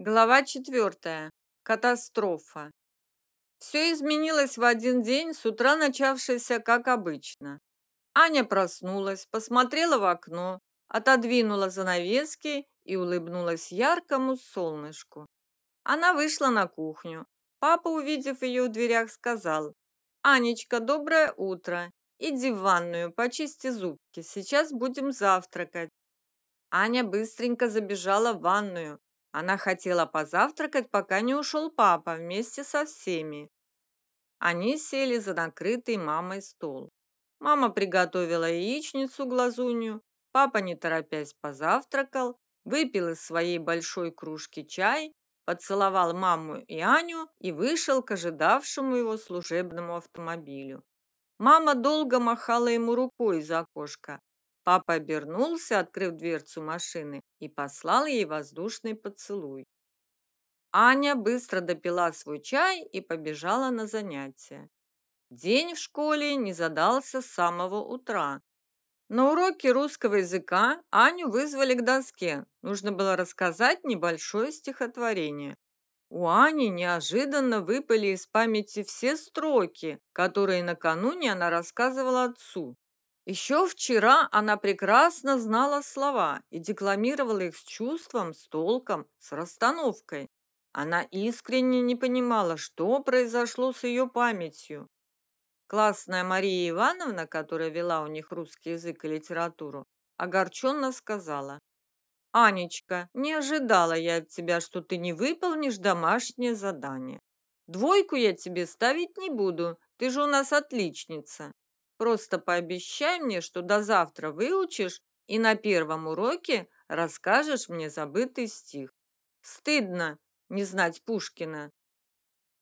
Глава четвертая. Катастрофа. Все изменилось в один день, с утра начавшийся как обычно. Аня проснулась, посмотрела в окно, отодвинула занавески и улыбнулась яркому солнышку. Она вышла на кухню. Папа, увидев ее в дверях, сказал, «Анечка, доброе утро. Иди в ванную, почисти зубки, сейчас будем завтракать». Аня быстренько забежала в ванную, она хотела позавтракать, пока не ушел папа вместе со всеми. Они сели за накрытый мамой стол. Мама приготовила яичницу глазунью, папа, не торопясь, позавтракал, выпил из своей большой кружки чай, поцеловал маму и Аню и вышел к ожидавшему его служебному автомобилю. Мама долго махала ему рукой из окошка, Папа обернулся, открыв дверцу машины, и послал ей воздушный поцелуй. Аня быстро допила свой чай и побежала на занятия. День в школе не задался с самого утра. На уроке русского языка Аню вызвали к доске. Нужно было рассказать небольшое стихотворение. У Ани неожиданно выпали из памяти все строки, которые накануне она рассказывала отцу. Еще вчера она прекрасно знала слова и декламировала их с чувством, с толком, с расстановкой. Она искренне не понимала, что произошло с ее памятью. Классная Мария Ивановна, которая вела у них русский язык и литературу, огорченно сказала, «Анечка, не ожидала я от тебя, что ты не выполнишь домашнее задание. Двойку я тебе ставить не буду, ты же у нас отличница. Просто пообещай мне, что до завтра выучишь и на первом уроке расскажешь мне забытый стих. Стыдно не знать Пушкина.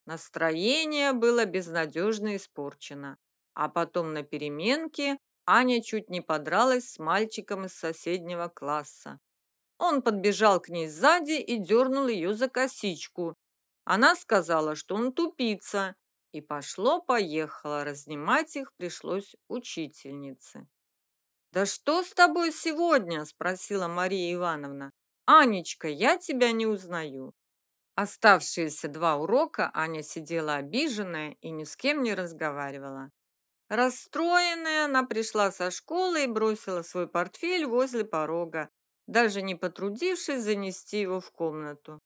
Настроение было безнадежно испорчено. А потом на переменке Аня чуть не подралась с мальчиком из соседнего класса. Он подбежал к ней сзади и дернул ее за косичку. Она сказала, что он тупица, и пошло-поехало, разнимать их пришлось учительнице. «Да что с тобой сегодня?» – спросила Мария Ивановна. «Анечка, я тебя не узнаю». Оставшиеся два урока Аня сидела обиженная и ни с кем не разговаривала. Расстроенная, она пришла со школы и бросила свой портфель возле порога, даже не потрудившись занести его в комнату.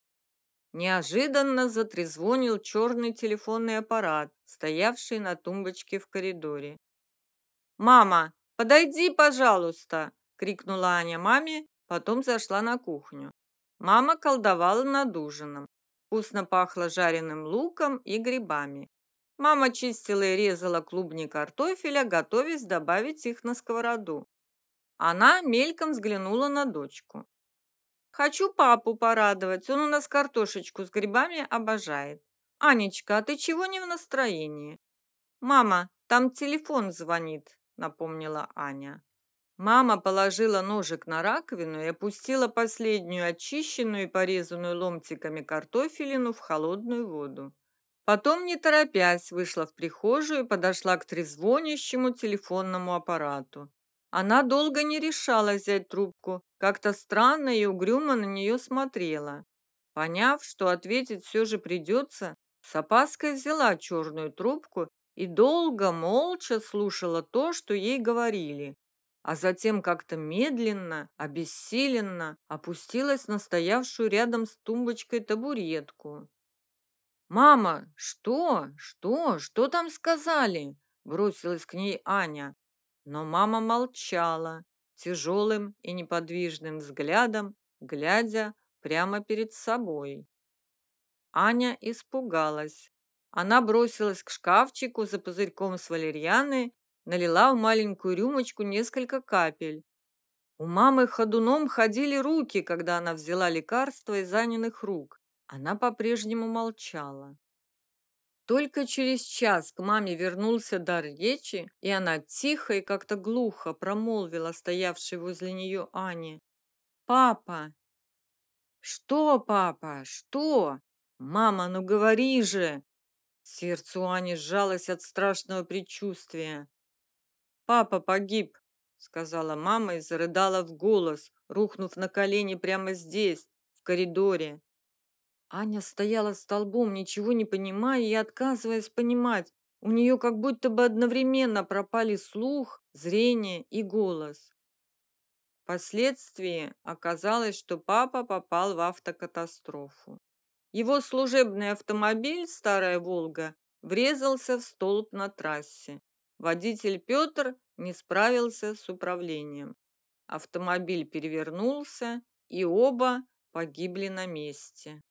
Неожиданно затрезвонил черный телефонный аппарат, стоявший на тумбочке в коридоре. «Мама, подойди, пожалуйста!» — крикнула Аня маме, потом зашла на кухню. Мама колдовала над ужином. Вкусно пахло жареным луком и грибами. Мама чистила и резала клубни картофеля, готовясь добавить их на сковороду. Она мельком взглянула на дочку. Хочу папу порадовать, он у нас картошечку с грибами обожает. Анечка, а ты чего не в настроении? Мама, там телефон звонит, напомнила Аня. Мама положила ножик на раковину и опустила последнюю очищенную и порезанную ломтиками картофелину в холодную воду. Потом, не торопясь, вышла в прихожую и подошла к трезвонящему телефонному аппарату. Она долго не решалась взять трубку, как-то странно и угрюмо на нее смотрела. Поняв, что ответить все же придется, с опаской взяла черную трубку и долго, молча слушала то, что ей говорили, а затем как-то медленно, обессиленно опустилась на стоявшую рядом с тумбочкой табуретку. «Мама, что? Что? Что там сказали?» бросилась к ней Аня. Но мама молчала, тяжелым и неподвижным взглядом, глядя прямо перед собой. Аня испугалась. Она бросилась к шкафчику за пузырьком с валерьяны, налила в маленькую рюмочку несколько капель. У мамы ходуном ходили руки, когда она взяла лекарство из Аниных рук. Она по-прежнему молчала. Только через час к маме вернулся дар речи, и она тихо и как-то глухо промолвила стоявшей возле нее Ане. «Папа!» «Что, папа? Что? Мама, ну говори же!» Сердце у Ани сжалось от страшного предчувствия. «Папа погиб», — сказала мама и зарыдала в голос, рухнув на колени прямо здесь, в коридоре. Аня стояла столбом, ничего не понимая и отказываясь понимать. У нее как будто бы одновременно пропали слух, зрение и голос. Впоследствии оказалось, что папа попал в автокатастрофу. Его служебный автомобиль, старая «Волга», врезался в столб на трассе. Водитель Петр не справился с управлением. Автомобиль перевернулся, и оба погибли на месте.